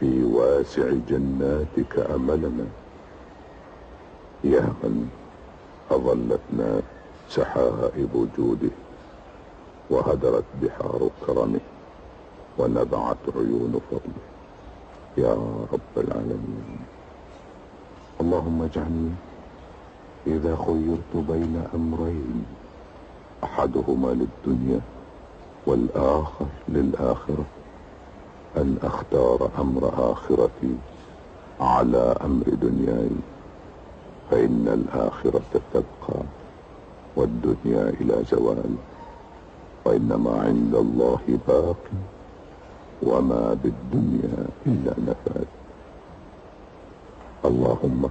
في واسع جناتك أملنا. يا من أظلتنا سحائب جوده وهدرت بحار كرمه ونبعت عيون فضله. يا رب العالمين. اللهم اجعلني إذا خيرت بين أمرين أحدهما للدنيا والآخر للآخرة. أن أختار أمر آخرتي على أمر دنياي؟ فإن الآخرة تبقى والدنيا إلى زوال وإنما عند الله باق وما بالدنيا إلا نفاد اللهم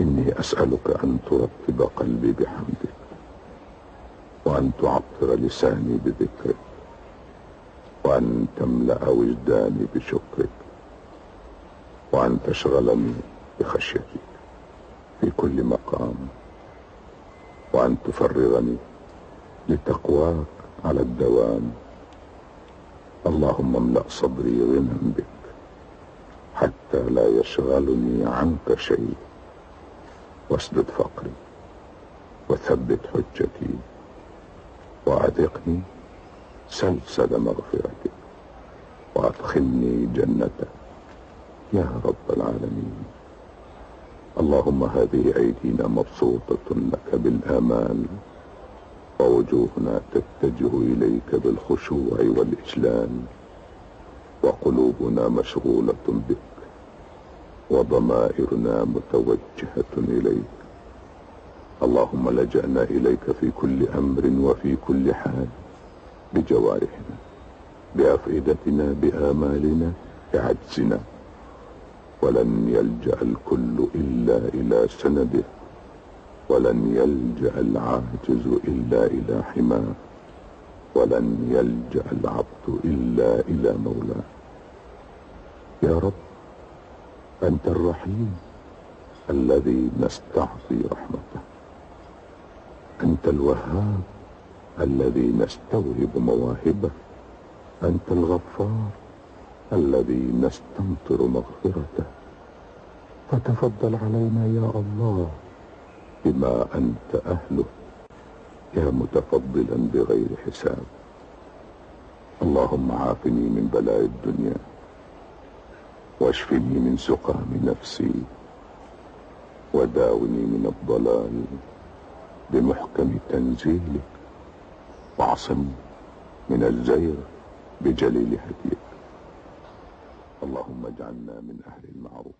إني أسألك أن ترطب قلبي بحمدك وأن تعطر لساني بذكرك. وأن تملأ وجداني بشكرك وأن تشغلني بخشيتك في كل مقام وأن تفرغني لتقواك على الدوام. اللهم املأ صدري غنى بك حتى لا يشغلني عنك شيء واسدد فقري وثبت حجتي وأذقني سلسل مغفرتك وأدخلني جنتك. يا رب العالمين. اللهم هذه أيدينا مبسوطة لك بالآمال ووجوهنا تتجه إليك بالخشوع والإجلال. وقلوبنا مشغولة بك. وضمائرنا متوجهة إليك. اللهم لجأنا إليك في كل أمر وفي كل حال. بجوارحنا بأفئدتنا بآمالنا بعجزنا. ولن يلجأ الكل إلا إلى سنده. ولن يلجأ العاجز إلا إلى حماه. ولن يلجأ العبد إلا إلى مولاه. يا رب أنت الرحيم الذي نستعطي رحمته. أنت الوهاب الذي نستوهب مواهبه. أنت الغفار الذي نستمطر مغفرته. فتفضل علينا يا الله بما أنت أهله. يا متفضلا بغير حساب. اللهم عافني من بلاء الدنيا واشفني من سقام نفسي وداوني من الضلال بمحكم تنزيلك. واعصمني من الزير بجليل هديك اللهم اجعلنا من أهل المعروف.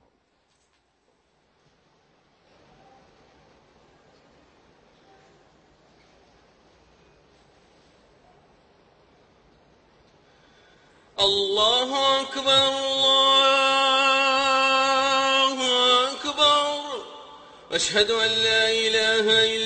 الله أكبر الله أكبر. أشهد أن لا إله إلا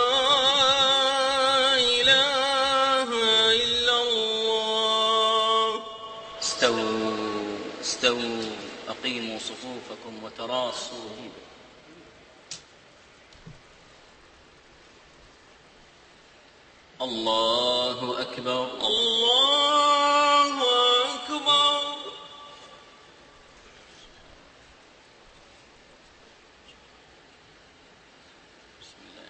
استووا استووا أقيموا صفوفكم وتراصوا الله أكبر الله أكبر بسم الله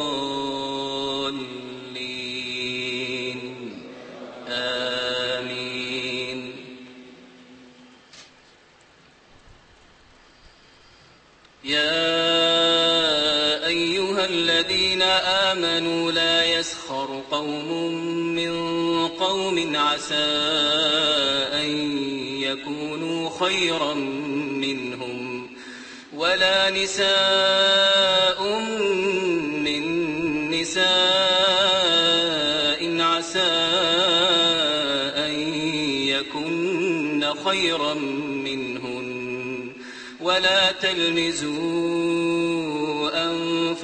آمنوا لا يسخر قوم من قوم عسى أن يكونوا خيرا منهم ولا نساء من نساء عسى أن يكن خيرا منهن ولا تلمزوا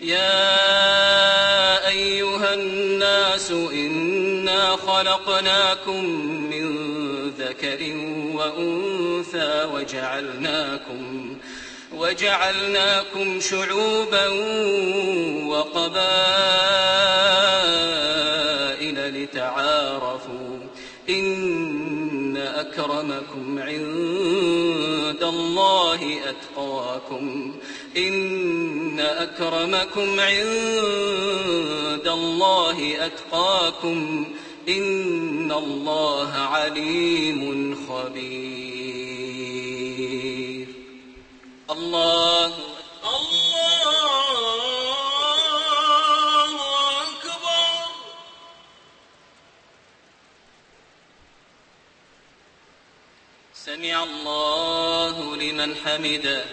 يا أيها الناس إنا خلقناكم من ذكر وأنثى وجعلناكم وجعلناكم شعوبا وقبائل لتعارفوا إن أكرمكم عند الله أتقاكم إن أكرمكم عند الله أتقاكم. إن الله عليم خبير. الله سمع الله لمن حمده.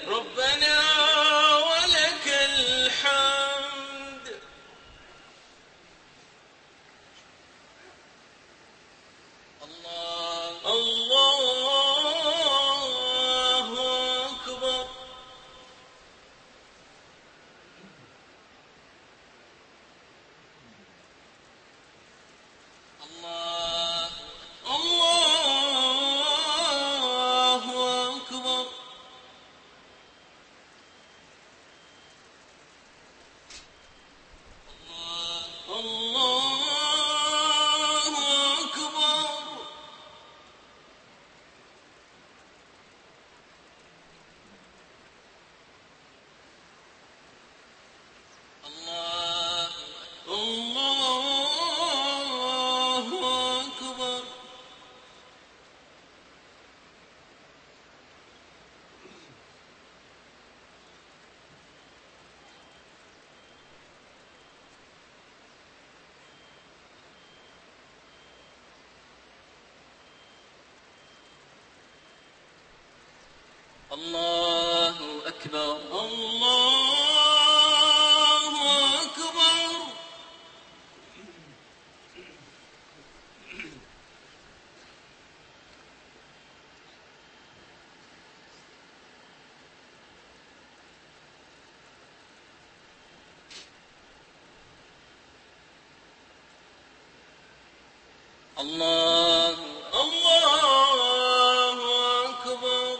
الله أكبر الله أكبر الله الله أكبر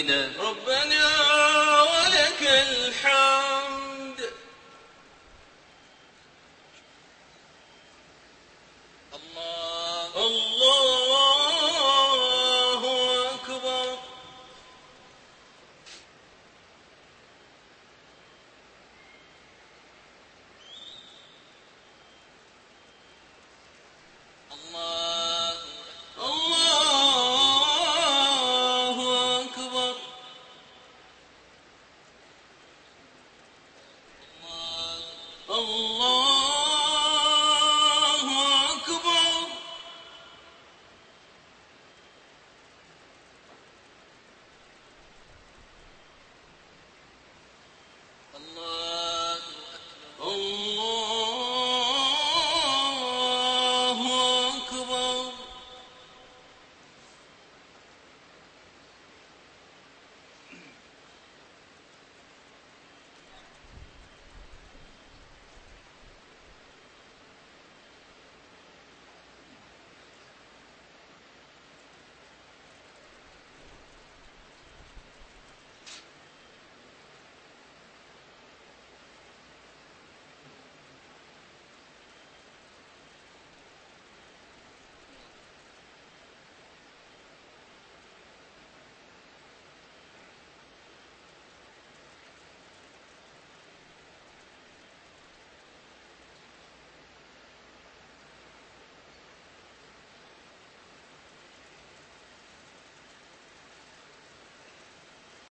الله